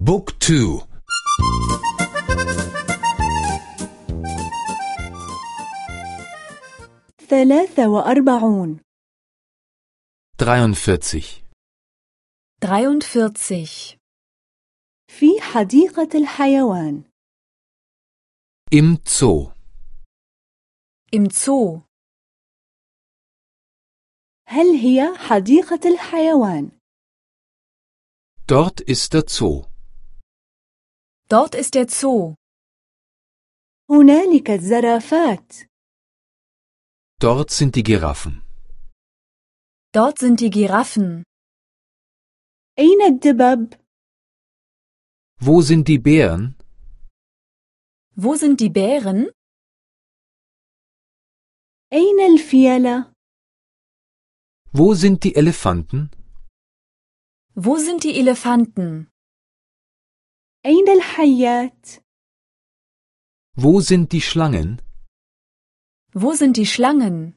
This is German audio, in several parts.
بوك تو ثلاثة وأربعون 43 43. في حديقة الحيوان Im Zoo Im Zoo. هل هي حديقة الحيوان؟ Dort ist der Zoo. Dort ist der Zoo. هنالك الزرافات Dort sind die Giraffen. Dort sind die Giraffen. أين الدبب؟ Wo sind die Bären? Wo sind die Bären? أين الفيلة؟ Wo sind die Elefanten? Wo sind die Elefanten? أين الحيات؟ Wo sind die Schlangen? Wo sind die Schlangen?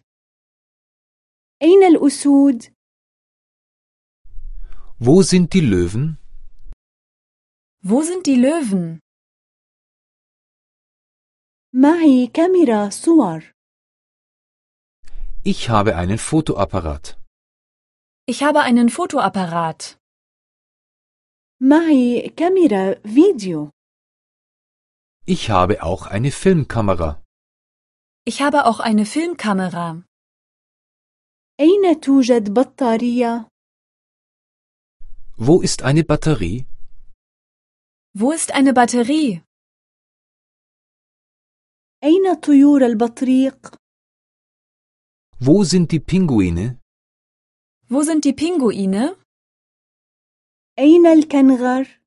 أين الأسود؟ Wo sind die Löwen? Wo sind die Löwen? معي كاميرا صور Ich habe einen Fotoapparat. Ich habe einen Fotoapparat. معي كاميرا فيديو Ich habe auch eine Filmkamera. Ich habe auch eine Filmkamera. أين توجد بطارية؟ Wo ist eine Batterie? Wo ist eine Batterie? أين طيور البطريق؟ Wo sind die Pinguine? Wo sind die Pinguine? أين الكنغر؟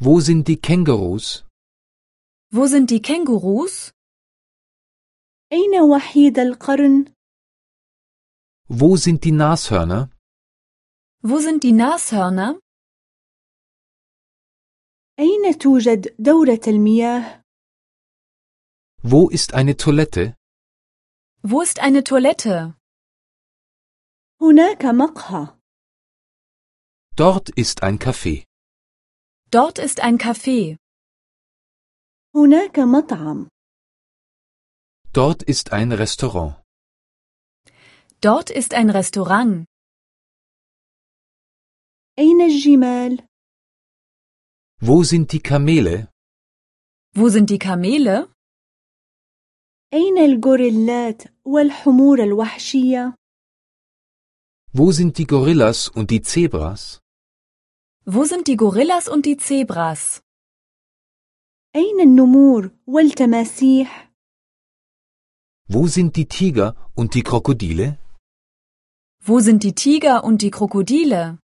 Wo sind die Kängurus? Wo sind die Kängurus? أين وحيد القرن؟ Wo sind die Nashörner? Wo sind die Nashörner? أين توجد دورة المياه؟ Wo ist eine Toilette? Wo ist eine Toilette? هناك مقهى Dort ist ein Café. Dort ist ein Café. هناك مطعم Dort ist ein Restaurant. Dort ist ein Restaurant. أين الجمال؟ Wo sind die Kamele? Wo sind die Kamele? أين الغوريلات والحمور الوحشية؟ Wo sind die Gorillas und die Zebras? Wo sind die Gorillas und die Zebras? أين النمور والتماسيح؟ Wo sind die Tiger und die Krokodile? Wo sind die Tiger und die Krokodile?